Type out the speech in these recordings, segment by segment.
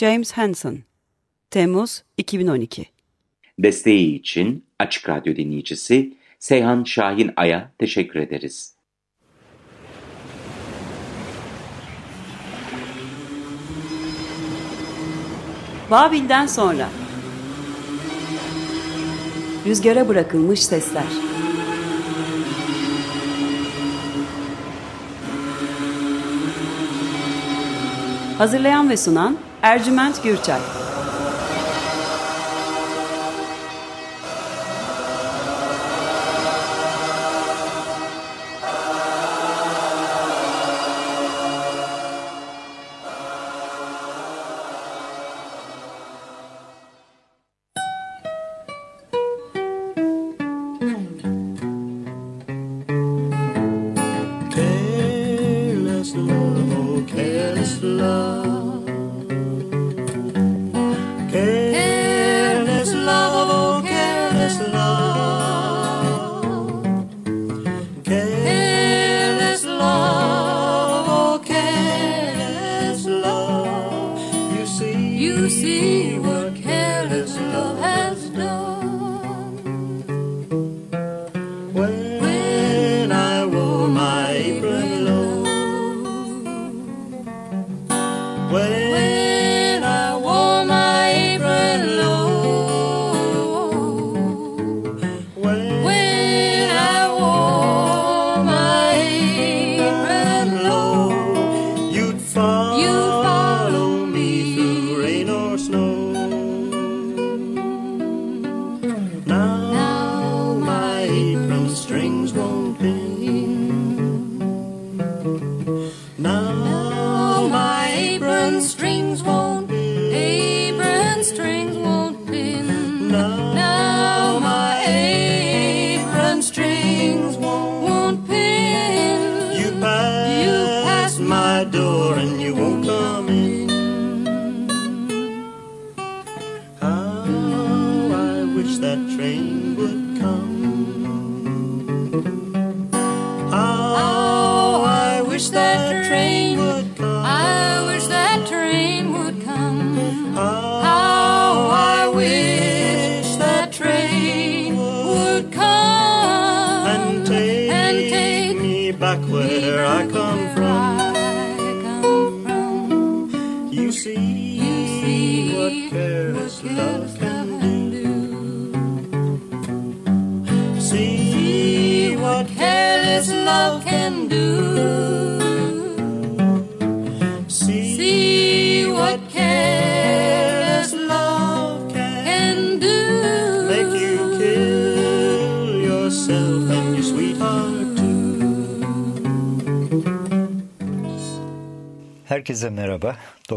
James Hansen. Temmuz 2012 Desteği için Açık Radyo dinleyicisi Seyhan Şahin Ay'a teşekkür ederiz. Babil'den sonra. Rüzgara bırakılmış sesler. Hazırlayan ve sunan Ercüment Gürçay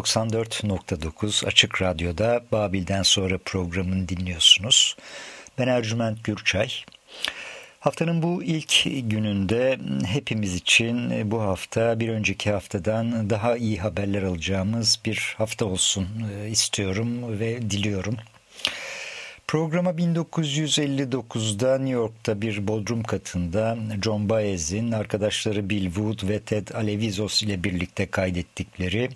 94.9 Açık Radyo'da Babil'den sonra programını dinliyorsunuz. Ben Ercüment Gürçay. Haftanın bu ilk gününde hepimiz için bu hafta bir önceki haftadan daha iyi haberler alacağımız bir hafta olsun e, istiyorum ve diliyorum. Programa 1959'da New York'ta bir bodrum katında John Baez'in arkadaşları Bill Wood ve Ted Alevizos ile birlikte kaydettikleri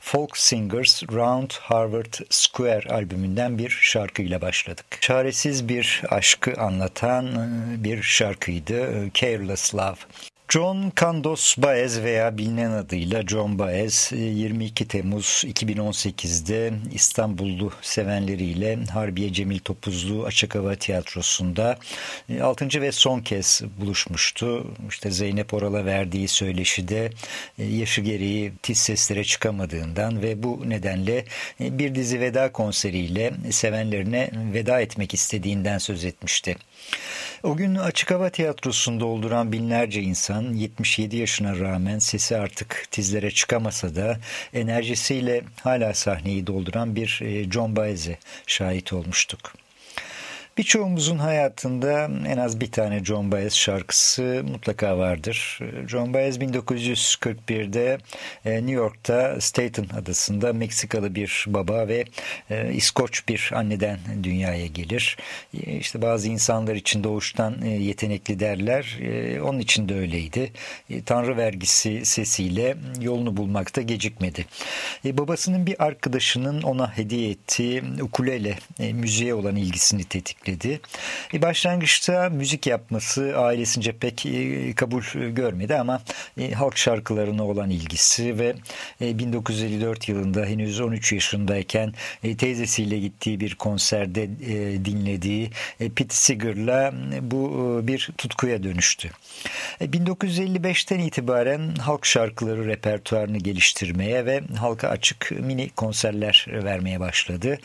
Folk Singers Round Harvard Square albümünden bir şarkıyla başladık. Çaresiz bir aşkı anlatan bir şarkıydı Careless Love. John Candos Baez veya bilinen adıyla John Baez 22 Temmuz 2018'de İstanbullu sevenleriyle Harbiye Cemil Topuzlu Açık Hava Tiyatrosu'nda 6. ve son kez buluşmuştu. İşte Zeynep Oral'a verdiği söyleşide e, yaşı gereği tiz seslere çıkamadığından ve bu nedenle e, bir dizi veda konseriyle sevenlerine veda etmek istediğinden söz etmişti. O gün Açık Hava Tiyatrosu'nda dolduran binlerce insan 77 yaşına rağmen sesi artık tizlere çıkamasa da enerjisiyle hala sahneyi dolduran bir e, John Baez'e şahit olmuştuk. Birçoğumuzun hayatında en az bir tane John Baez şarkısı mutlaka vardır. John Baez 1941'de e, New York'ta Staten adasında Meksikalı bir baba ve e, İskoç bir anneden dünyaya gelir. E, işte bazı insanlar için doğuştan yetenekli derler. Onun için de öyleydi. Tanrı vergisi sesiyle yolunu bulmakta gecikmedi. Babasının bir arkadaşının ona hediye ettiği ukulele müziğe olan ilgisini tetikledi ekledi. E, başlangıçta müzik yapması ailesince pek e, kabul görmedi ama e, halk şarkılarına olan ilgisi ve 1954 yılında henüz 13 yaşındayken teyzesiyle gittiği bir konserde dinlediği Pete Seeger'la bu bir tutkuya dönüştü. 1955'ten itibaren halk şarkıları repertuarını geliştirmeye ve halka açık mini konserler vermeye başladı.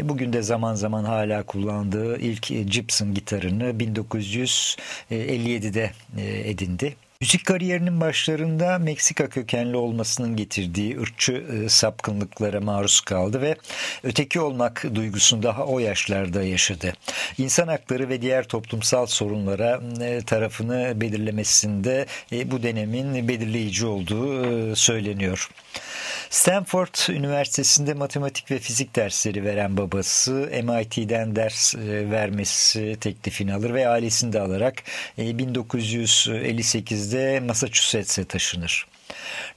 Bugün de zaman zaman hala kullandığı ilk Gibson gitarını 1957'de e, edindi. Müzik kariyerinin başlarında Meksika kökenli olmasının getirdiği ırkçı e, sapkınlıklara maruz kaldı ve öteki olmak duygusunu daha o yaşlarda yaşadı. İnsan hakları ve diğer toplumsal sorunlara e, tarafını belirlemesinde bu dönemin belirleyici olduğu söyleniyor. Stanford Üniversitesi'nde matematik ve fizik dersleri veren babası MIT'den ders e, vermesi teklifini alır ve ailesini de alarak 1958'de e, Massachusetts'e taşınır.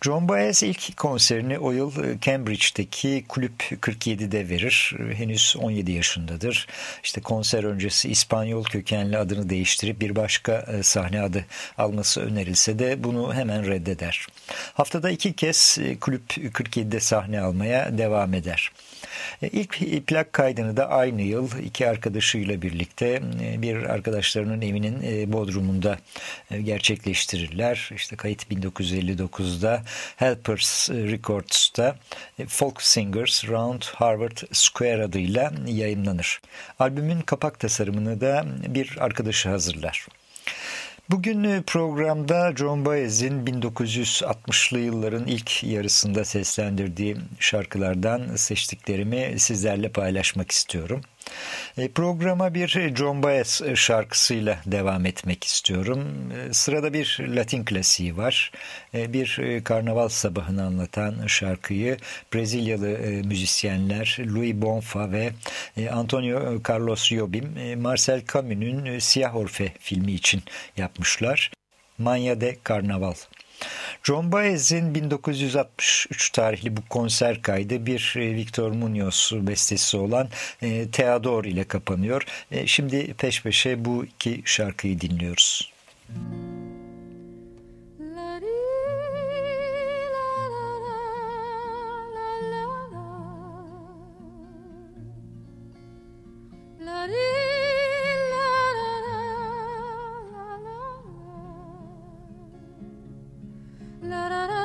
John Baez ilk konserini o yıl e, Cambridge'deki Kulüp 47'de verir. Henüz 17 yaşındadır. İşte konser öncesi İspanyol kökenli adını değiştirip bir başka e, sahne adı alması önerilse de bunu hemen reddeder. Haftada iki kez e, Kulüp 47'de sahne almaya devam eder. E, ilk plak kaydını da aynı yıl iki arkadaşıyla birlikte e, bir arkadaşlarının evinin e, bodrumunda gerçekleştirirler. İşte kayıt 1959'da Helpers Records'ta Folk Singers Round Harvard Square adıyla yayınlanır. Albümün kapak tasarımını da bir arkadaşı hazırlar. Bugün programda John Baez'in 1960'lı yılların ilk yarısında seslendirdiği şarkılardan seçtiklerimi sizlerle paylaşmak istiyorum. E, programa bir John Baez şarkısıyla devam etmek istiyorum. E, sırada bir Latin klasiği var. E, bir karnaval sabahını anlatan şarkıyı Brezilyalı müzisyenler Louis Bonfa ve Antonio Carlos Jobim Marcel Camus'un Siyah Orfe filmi için yapmışlar. Manya de Carnaval. John Baez'in 1963 tarihli bu konser kaydı bir e, Victor Munoz bestesi olan e, Theodor ile kapanıyor. E, şimdi peş peşe bu iki şarkıyı dinliyoruz. Müzik La, da, da.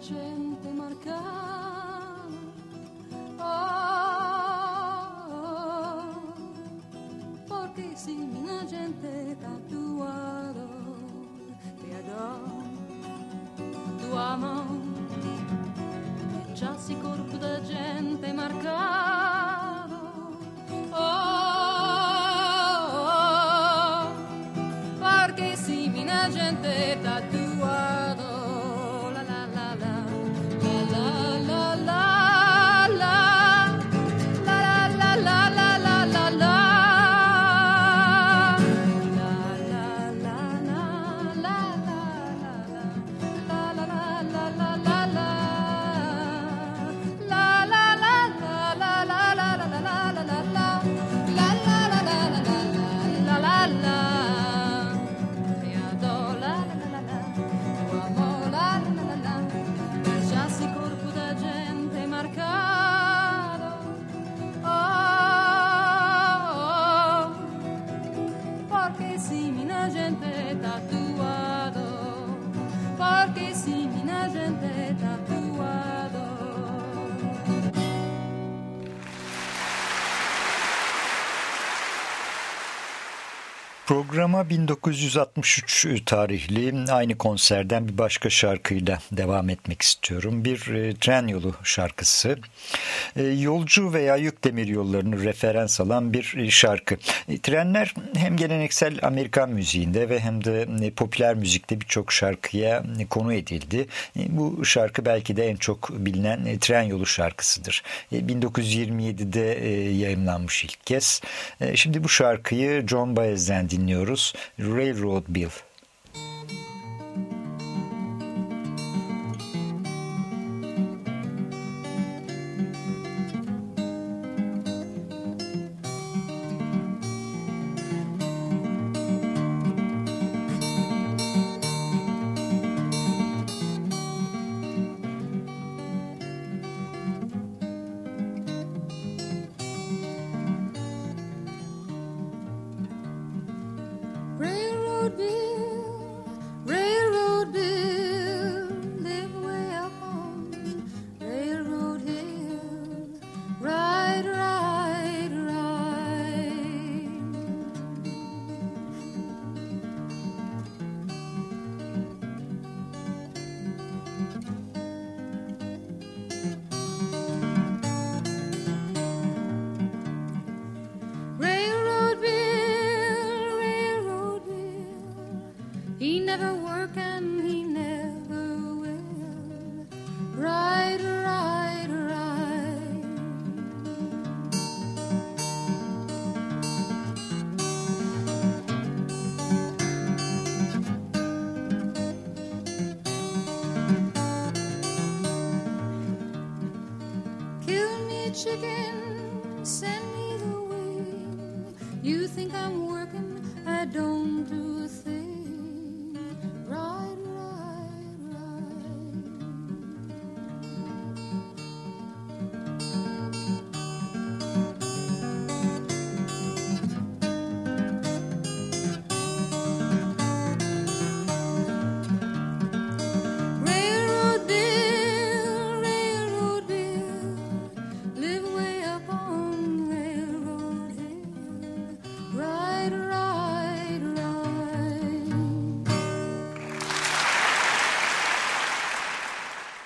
Gente marcata. Oh, oh, porque si mina gente si mina gente tatuado, porque si Programa 1963 tarihli aynı konserden bir başka şarkıyla devam etmek istiyorum. Bir e, tren yolu şarkısı. E, yolcu veya yük demiryollarını referans alan bir e, şarkı. E, trenler hem geleneksel Amerikan müziğinde ve hem de e, popüler müzikte birçok şarkıya e, konu edildi. E, bu şarkı belki de en çok bilinen e, tren yolu şarkısıdır. E, 1927'de e, yayımlanmış ilk kez. E, şimdi bu şarkıyı John Baez'den dinliyoruz. Railroad Bill. Railroad Never working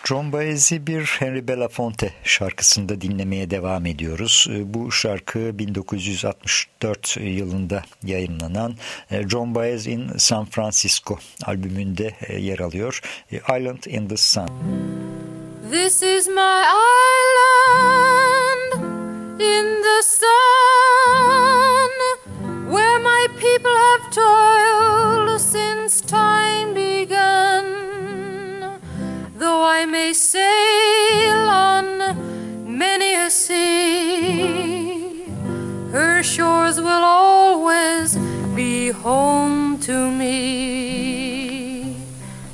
John Baez'i bir Henry Belafonte şarkısında dinlemeye devam ediyoruz. E, bu şarkı 1964 yılında yayınlanan e, John Baez in San Francisco albümünde e, yer alıyor. Island in the Sun. This is my island in the sun sea, her shores will always be home to me.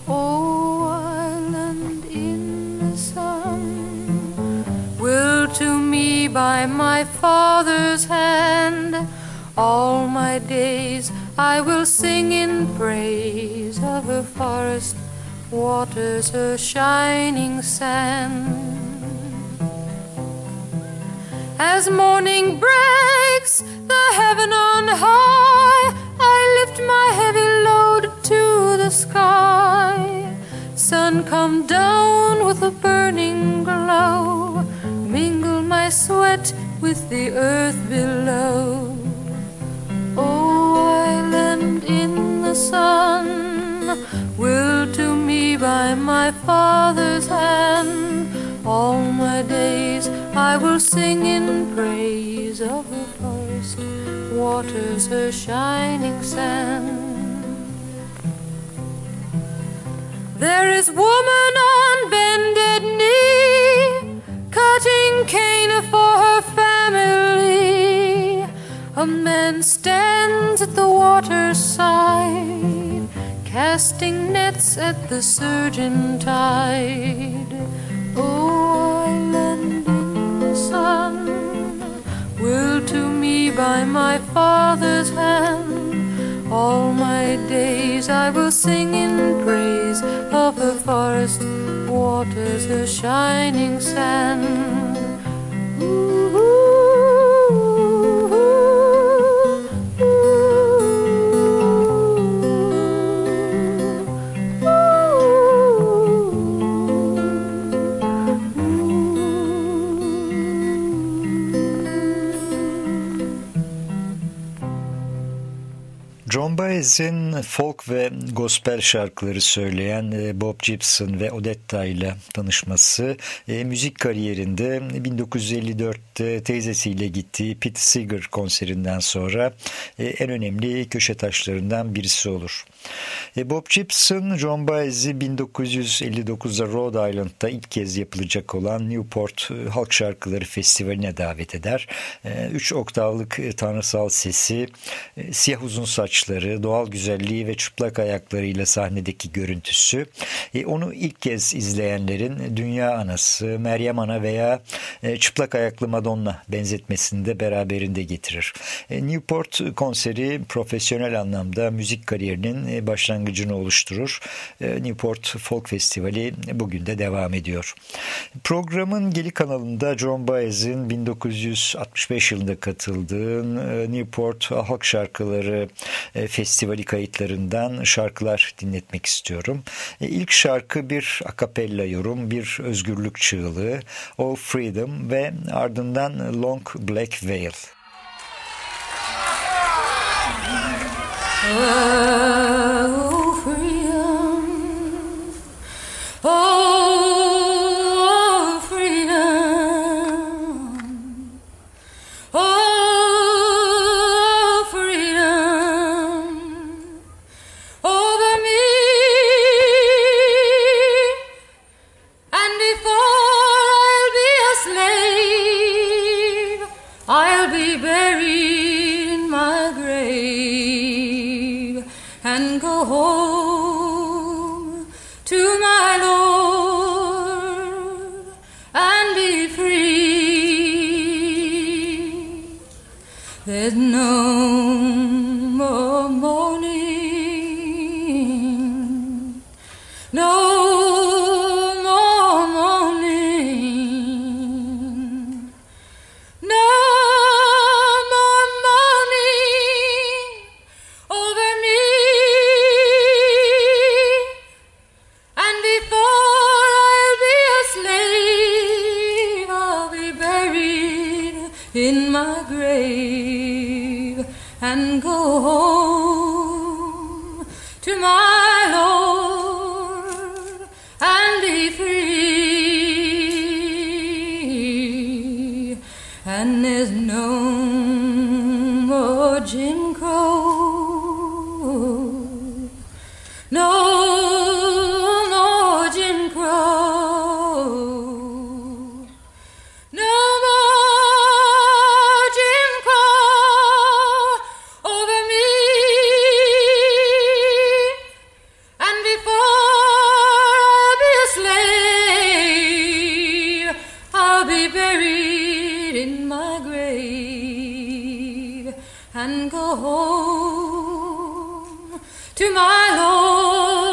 Oh, island in the sun, will to me by my father's hand, all my days I will sing in praise of her forest waters, her shining sand. As morning breaks the heaven on high, I lift my heavy load to the sky. Sun come down with a burning glow, mingle my sweat with the earth below. Oh, island in the sun, will to me by my father's hand. All my days I will sing in praise of the forest waters, her shining sand. There is woman on bended knee, cutting cane for her family. A man stands at the water's side, casting nets at the surging tide. Oh, island in the sun, will to me by my father's hand. All my days I will sing in praise of the forest waters, her shining sand. John Baez'in folk ve gospel şarkıları söyleyen e, Bob Gibson ve Odetta ile tanışması e, müzik kariyerinde 1954'te teyzesiyle gittiği Pete Seeger konserinden sonra e, en önemli köşe taşlarından birisi olur. Bob Gibson, John Baez'i 1959'da Rhode Island'da ilk kez yapılacak olan Newport Halk Şarkıları Festivali'ne davet eder. Üç oktavlık tanrısal sesi, siyah uzun saçları, doğal güzelliği ve çıplak ayaklarıyla sahnedeki görüntüsü onu ilk kez izleyenlerin Dünya Anası, Meryem Ana veya çıplak ayaklı Madonna benzetmesini de beraberinde getirir. Newport konseri profesyonel anlamda müzik kariyerinin başlangıcını oluşturur. Newport Folk Festivali bugün de devam ediyor. Programın geli kanalında John Baez'in 1965 yılında katıldığı Newport Halk Şarkıları Festivali kayıtlarından şarkılar dinletmek istiyorum. İlk şarkı bir akapella yorum, bir özgürlük çığlığı, O Freedom ve ardından Long Black Veil. Oh, freedom. Oh, buried in my grave and go home to my Lord.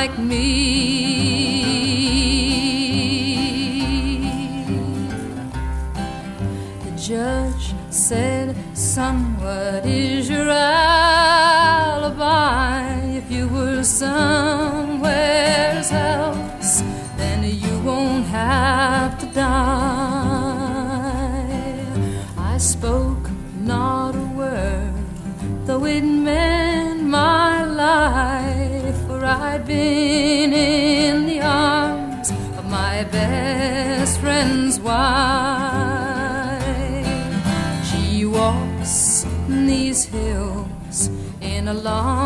like me. The judge said, Son, what is your alibi if you were some." been a long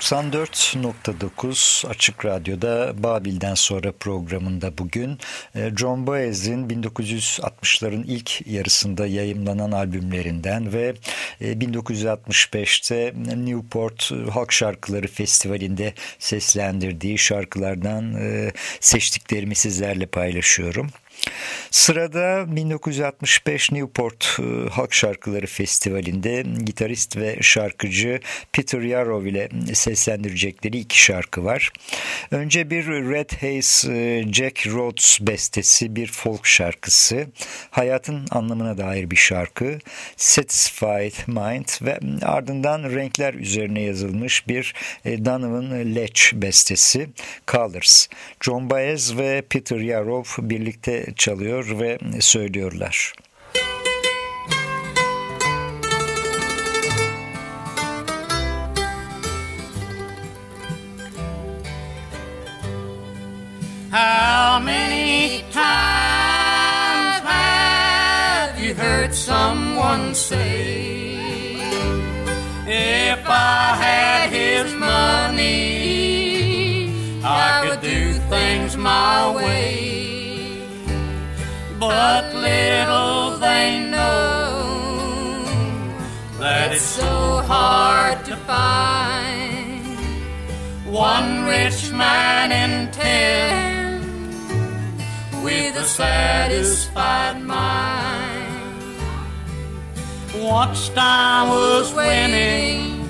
94.9 Açık Radyo'da Babil'den sonra programında bugün e, John Baez'in 1960'ların ilk yarısında yayımlanan albümlerinden ve 1965'te e, Newport Halk Şarkıları Festivali'nde seslendirdiği şarkılardan e, seçtiklerimi sizlerle paylaşıyorum. Sırada 1965 Newport e, Halk Şarkıları Festivali'nde gitarist ve şarkıcı Peter Yarrow ile seslendirecekleri iki şarkı var. Önce bir Red Haze e, Jack Rhodes bestesi bir folk şarkısı. Hayatın anlamına dair bir şarkı. Satisfied Mind ve ardından renkler üzerine yazılmış bir e, Donovan Leitch bestesi Colors. John Baez ve Peter Yarrow birlikte çalıyor ve söylüyorlar. How many times have you heard someone say, If I had his money, But little they know that it's so hard to find one rich man in ten with a satisfied mind. Once I was winning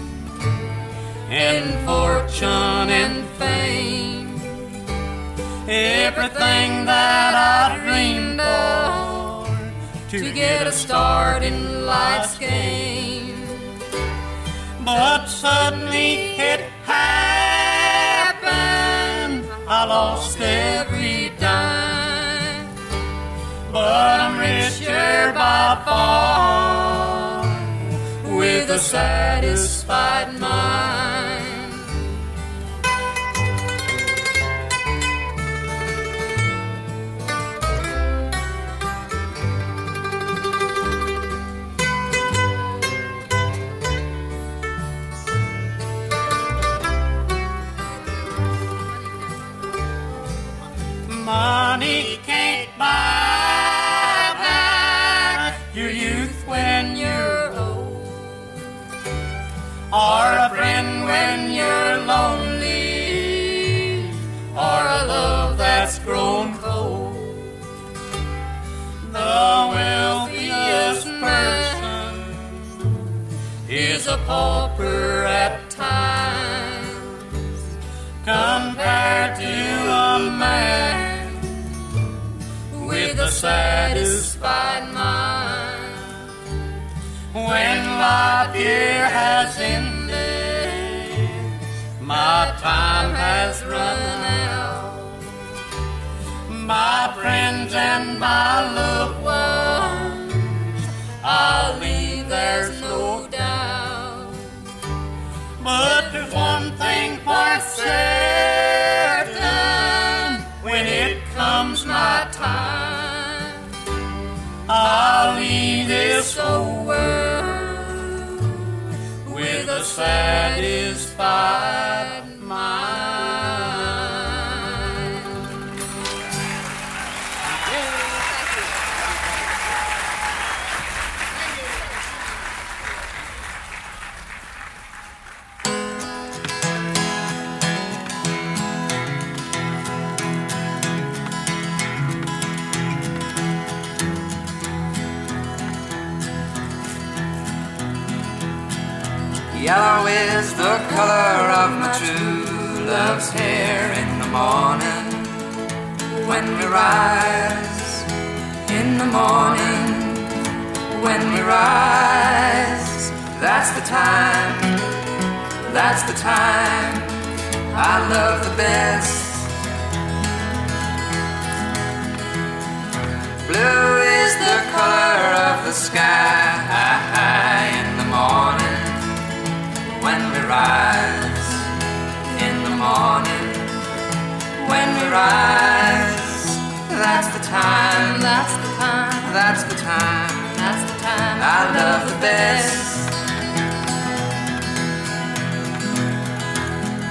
in fortune and fame, everything that I dreamed of to get a start in life's game. But suddenly it happened, I lost every dime. But I'm richer by far with a satisfied mind. Money can't buy back your youth when you're old, or a friend when you're lonely, or a love that's grown cold. The wealthiest person is a pauper at satisfied mind. When life here has ended, my time has run out. My friends and my loved ones, I'll leave, there's no doubt. But there's one thing for certain I'll leave this old world with a satisfied the color of my true love's hair in the morning when we rise. In the morning when we rise. That's the time, that's the time I love the best. Blue rise. In the morning when we rise. That's the time, That's the time, that's the time that's the time I love the best.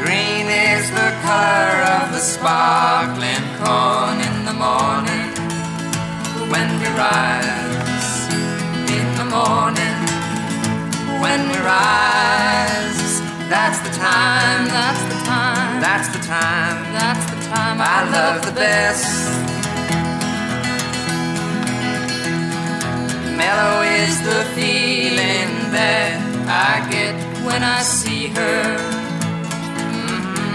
Green is the color of the sparkling corn in the morning when we rise in the morning when we rise that's the time. That's the time. that's the time. That's the time. I love the best. Mellow is the feeling that I get when I see her. Mhm,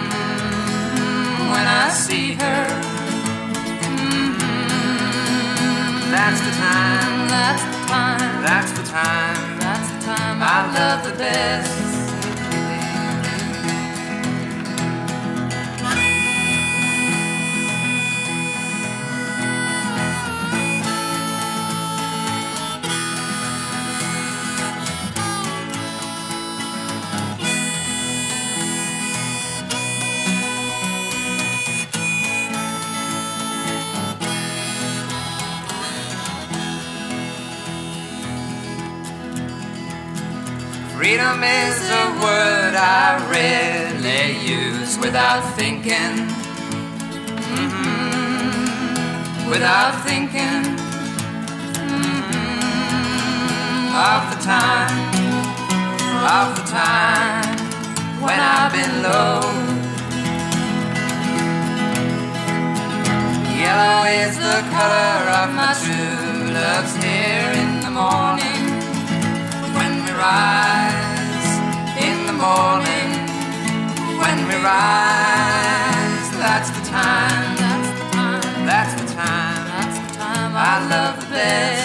when I see her. Mhm, that's the time. That's the time. that's the time. That's the time. I love the best Freedom is a word I rarely use without thinking. Mhm. Without thinking Mhm. of the time, of the time when I've been low. Yellow is the color of my true love's hair in the morning when we the morning when we rise. That's the time. That's the time. that's the time. That's the time. I love the best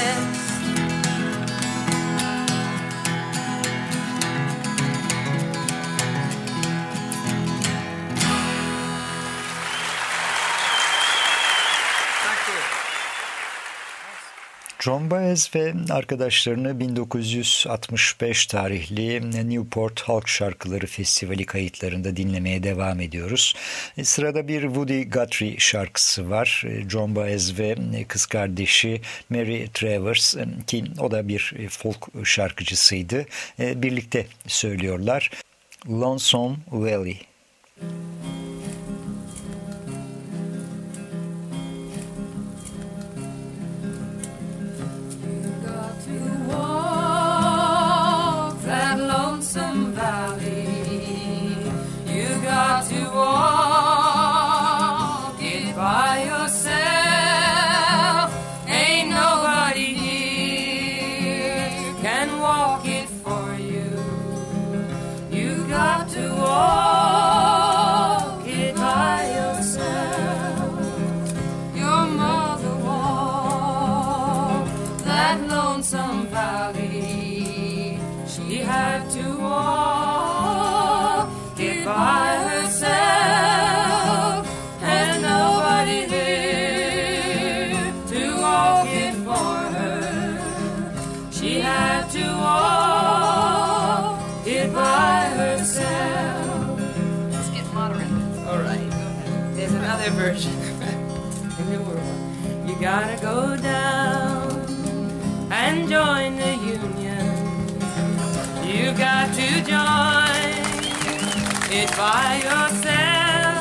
John Baez ve arkadaşlarını 1965 tarihli Newport Halk Şarkıları Festivali kayıtlarında dinlemeye devam ediyoruz. E, Sırada bir Woody Guthrie şarkısı var. E, John Baez ve kız kardeşi Mary Travers e, ki o da bir e, folk şarkıcısıydı. E, Birlikte söylüyorlar. Lonesome Valley. got gotta go down and join the union. You got to join it by yourself.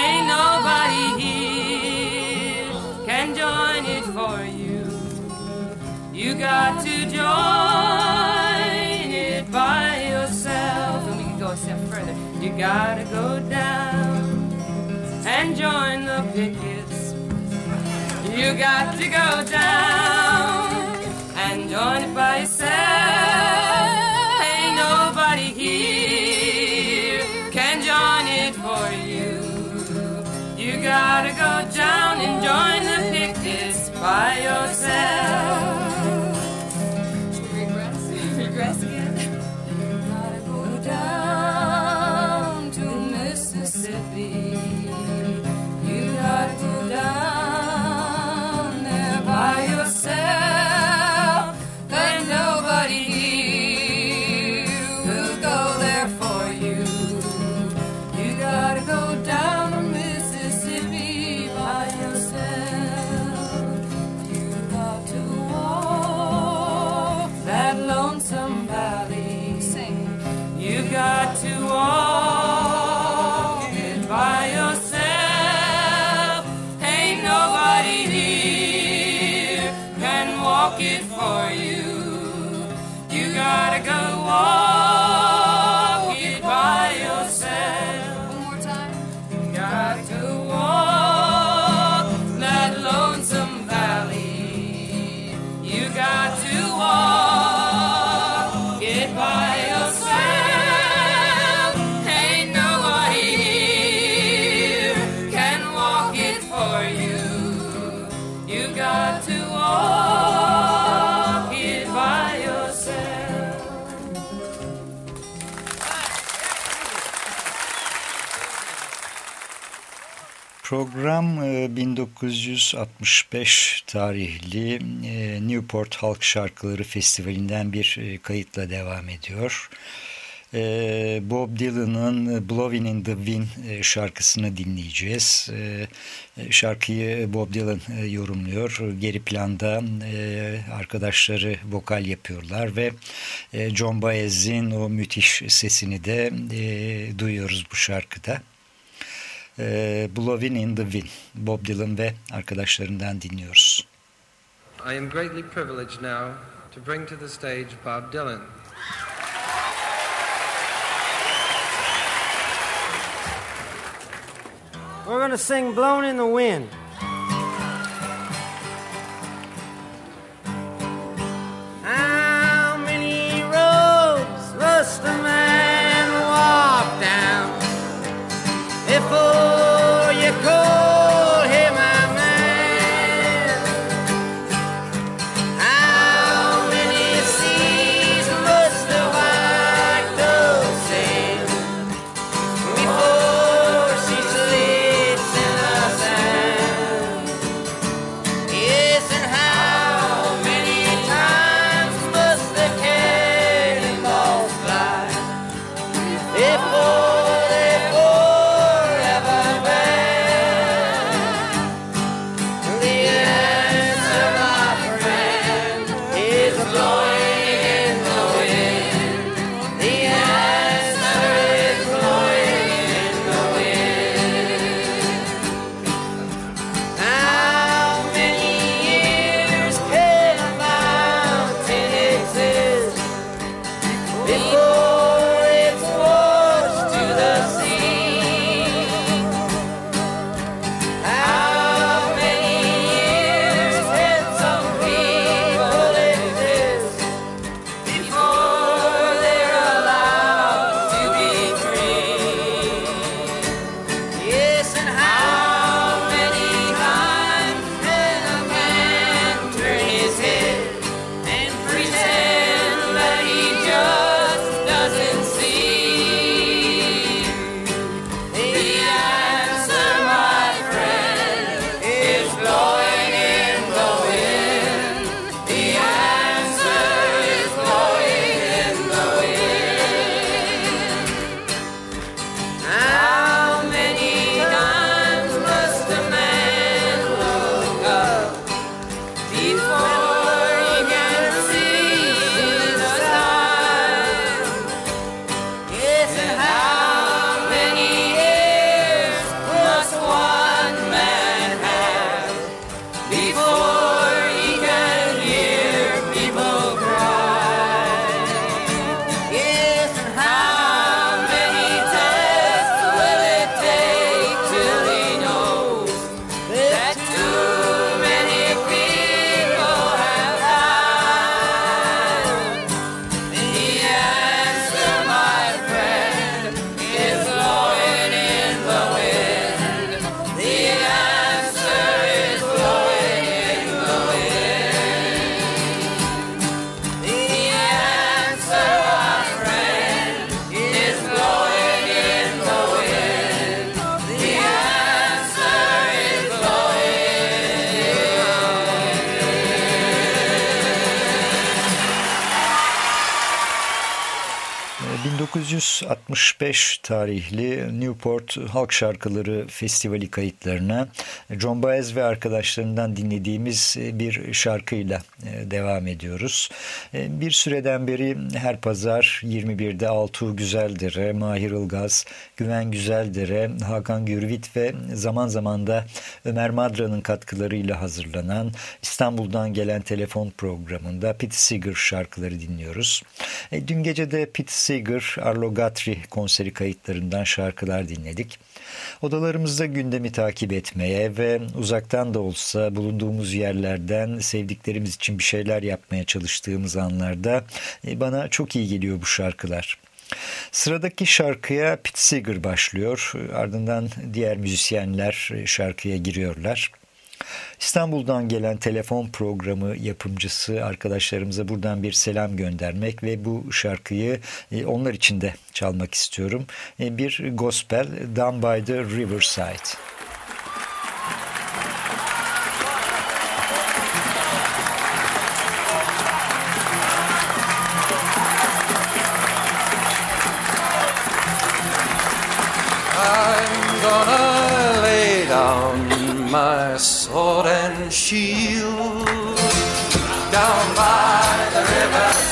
Ain't nobody here can join it for you. You got to join it by yourself. And we can go a step further. You gotta go down and join the pickets. You got to go down. And join it by Program e, 1965 tarihli e, Newport Halk Şarkıları Festivali'nden bir e, kayıtla devam ediyor. E, Bob Dylan'ın Blowing in the Wind e, şarkısını dinleyeceğiz. E, e, Şarkıyı Bob Dylan e, yorumluyor. Geri planda e, arkadaşları vokal yapıyorlar ve e, John Baez'in o müthiş sesini de e, duyuyoruz bu şarkıda. E, Blowing in the Wind. Bob Dylan ve arkadaşlarından dinliyoruz. I am greatly privileged now to bring to the stage Bob Dylan. We're going to sing Blown in the Wind. 1965 tarihli Newport Halk Şarkıları Festivali kayıtlarına John Baez ve arkadaşlarından dinlediğimiz bir şarkıyla e, devam ediyoruz. E, bir süreden beri her pazar 21'de Altuğ Güzeldere, Mahir Ilgaz, Güven Güzeldere, Hakan Gürvit ve zaman zaman da Ömer Madra'nın katkılarıyla hazırlanan İstanbul'dan gelen telefon programında Pete Seeger şarkıları dinliyoruz. E, dün gece de Pete Seeger, Arlo Guthrie konseri kayıtlarından şarkılar dinledik. Odalarımızda gündemi takip etmeye ve uzaktan da olsa bulunduğumuz yerlerden sevdiklerimiz için bir şeyler yapmaya çalıştığımız anlarda e, bana çok iyi geliyor bu şarkılar. Sıradaki şarkıya Pete Seeger başlıyor. Ardından diğer müzisyenler e, şarkıya giriyorlar. İstanbul'dan gelen telefon programı yapımcısı arkadaşlarımıza buradan bir selam göndermek ve bu şarkıyı e, onlar için de çalmak istiyorum. E, bir gospel Down by the Riverside. My sword and shield down by the riverside.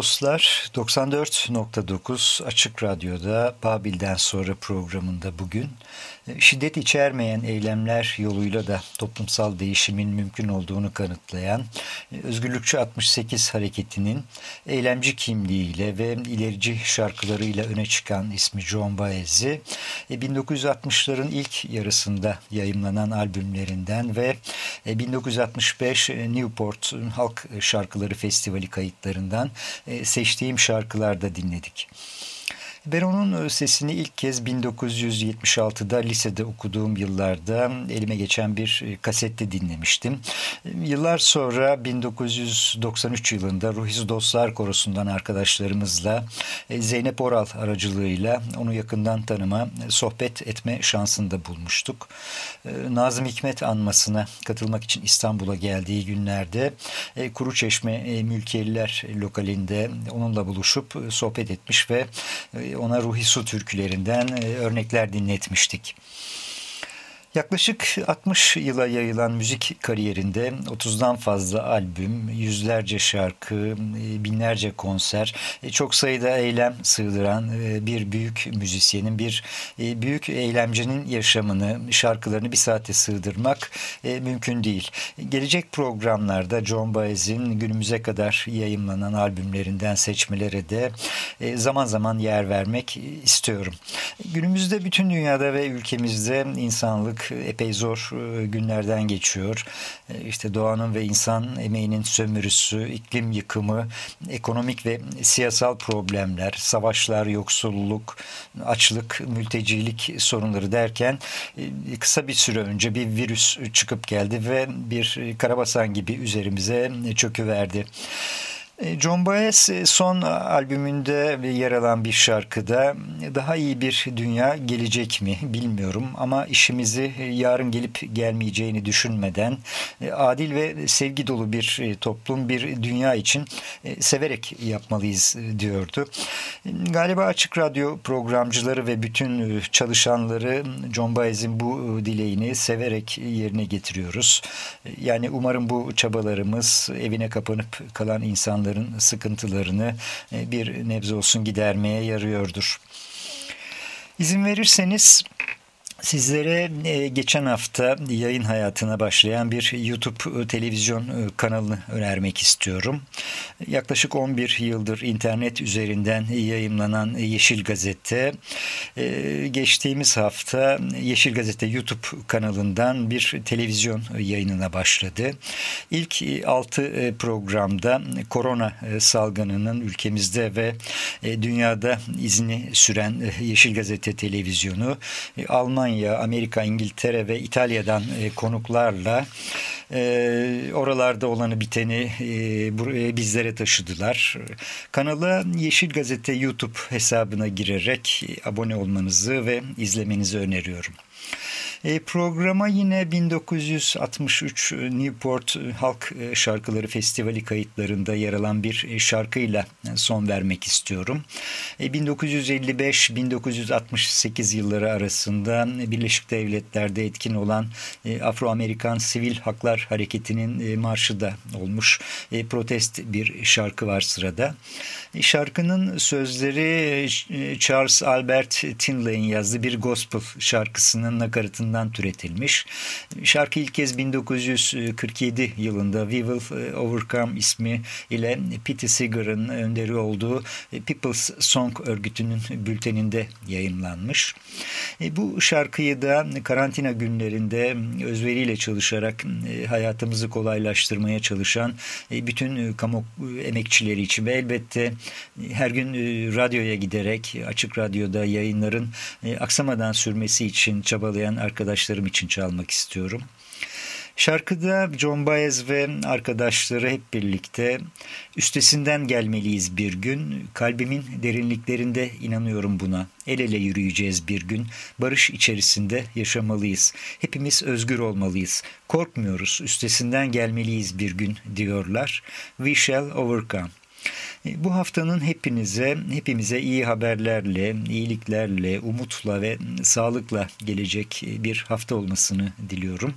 Dostlar 94.9 Açık Radyo'da Babil'den sonra programında bugün şiddet içermeyen eylemler yoluyla da toplumsal değişimin mümkün olduğunu kanıtlayan e, Özgürlükçü 68 hareketinin eylemci kimliğiyle ve ilerici şarkılarıyla öne çıkan ismi John Baez'i 1960'ların e, ilk yarısında yayımlanan albümlerinden ve 1965 Newport Halk Şarkıları Festivali kayıtlarından seçtiğim şarkılarda dinledik. Ben onun e, sesini ilk kez 1976'da lisede okuduğum yıllarda elime geçen bir e, kasette dinlemiştim. Yıllar sonra 1993 yılında Ruhiz Dostlar Korosu'ndan arkadaşlarımızla e, Zeynep Oral aracılığıyla onu yakından tanıma, sohbet etme şansında bulmuştuk. Nazım Hikmet anmasına katılmak için İstanbul'a geldiği günlerde Kuruçeşme Mülkiyeliler lokalinde onunla buluşup sohbet etmiş ve ona Ruhi Su türkülerinden e, örnekler dinletmiştik. Yaklaşık 60 yıla yayılan müzik kariyerinde 30'dan fazla albüm, yüzlerce şarkı, e, binlerce konser, e, çok sayıda eylem sığdıran e, bir büyük müzisyenin, bir büyük eylemcinin yaşamını, şarkılarını bir saate sığdırmak mümkün değil. Gelecek programlarda John Baez'in günümüze kadar yayınlanan albümlerinden seçmelere de zaman zaman yer vermek istiyorum. Günümüzde bütün dünyada ve ülkemizde insanlık epey zor e, günlerden geçiyor. E, işte doğanın ve insan emeğinin sömürüsü, iklim yıkımı, ekonomik ve siyasal problemler, savaşlar, yoksulluk, açlık, mültecilik sorunları derken e, kısa bir süre önce bir virüs çıkıp geldi ve bir karabasan gibi üzerimize çöküverdi. E, John Baez e, son albümünde yer alan bir şarkıda daha iyi bir dünya gelecek mi bilmiyorum ama işimizi e, yarın gelip gelmeyeceğini düşünmeden adil ve sevgi dolu bir toplum bir dünya için severek yapmalıyız diyordu. Galiba Açık Radyo programcıları ve bütün çalışanları John Baez'in bu dileğini severek yerine getiriyoruz. Yani umarım bu çabalarımız evine kapanıp kalan insanları insanların sıkıntılarını e, bir nebze olsun gidermeye yarıyordur. İzin verirseniz Sizlere e, geçen hafta yayın hayatına başlayan bir YouTube e, televizyon e, kanalını önermek istiyorum. Yaklaşık 11 yıldır internet üzerinden yayınlanan Yeşil Gazete geçtiğimiz hafta Yeşil Gazete YouTube kanalından bir televizyon yayınına başladı. İlk 6 programda korona salgınının ülkemizde ve dünyada izini süren Yeşil Gazete televizyonu Almanya Almanya, Amerika, İngiltere ve İtalya'dan e, konuklarla e, oralarda olanı biteni e, bizlere taşıdılar. Kanala Yeşil Gazete YouTube hesabına girerek abone olmanızı ve izlemenizi öneriyorum. E, programa yine 1963 Newport Halk Şarkıları Festivali kayıtlarında yer alan bir şarkıyla son vermek istiyorum. E, 1955-1968 yılları arasında Birleşik Devletler'de etkin olan e, Afro-Amerikan Sivil Haklar Hareketi'nin e, marşı da olmuş. E, protest bir şarkı var sırada. E, şarkının sözleri e, Charles Albert Tinley'in yazdığı bir gospel şarkısının nakaratından tarafından türetilmiş. Şarkı ilk kez 1947 yılında We Will Overcome ismi ile Pete Seeger'ın önderi olduğu People's Song örgütünün bülteninde yayınlanmış. E, bu şarkıyı da karantina günlerinde özveriyle çalışarak e, hayatımızı kolaylaştırmaya çalışan e, bütün kamu emekçileri için ve elbette her gün radyoya giderek açık radyoda yayınların aksamadan sürmesi için çabalayan arkadaşlarımız arkadaşlarım için çalmak istiyorum. Şarkıda John Baez ve arkadaşları hep birlikte üstesinden gelmeliyiz bir gün. Kalbimin derinliklerinde inanıyorum buna. El ele yürüyeceğiz bir gün. Barış içerisinde yaşamalıyız. Hepimiz özgür olmalıyız. Korkmuyoruz. Üstesinden gelmeliyiz bir gün diyorlar. We shall overcome. Bu haftanın hepinize, hepimize iyi haberlerle, iyiliklerle, umutla ve sağlıkla gelecek bir hafta olmasını diliyorum.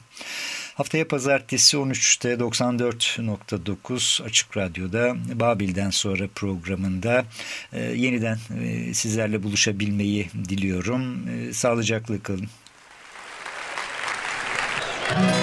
Haftaya pazartesi 13'te 94.9 Açık Radyo'da Babil'den sonra programında e, yeniden e, sizlerle buluşabilmeyi diliyorum. E, sağlıcakla kalın. Müzik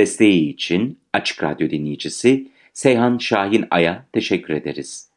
Desteği için Açık Radyo dinleyicisi Seyhan Şahin Ay'a teşekkür ederiz.